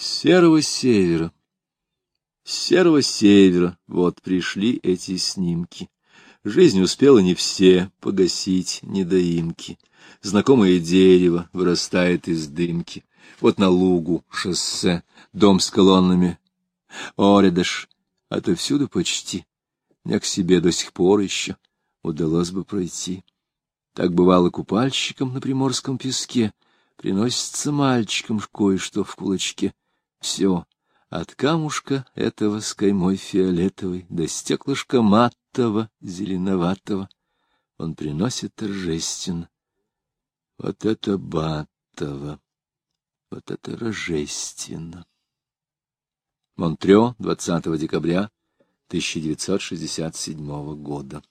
серого севера. С серого севера вот пришли эти снимки. Жизнь успела не все погасить недоимки. Знакомое дерево вырастает из дымки. Вот на лугу шоссе, дом с колоннами. Оредаш, отовсюду почти. Мне к себе до сих пор еще удалось бы пройти. Так бывало купальщикам на приморском песке. Приносится мальчикам кое-что в кулачке. Все, от камушка этого с каймой фиолетовой до стеклышка матового, зеленоватого, он приносит торжественно. Вот это батово, вот это рожественно. Монтрё, 20 декабря 1967 года.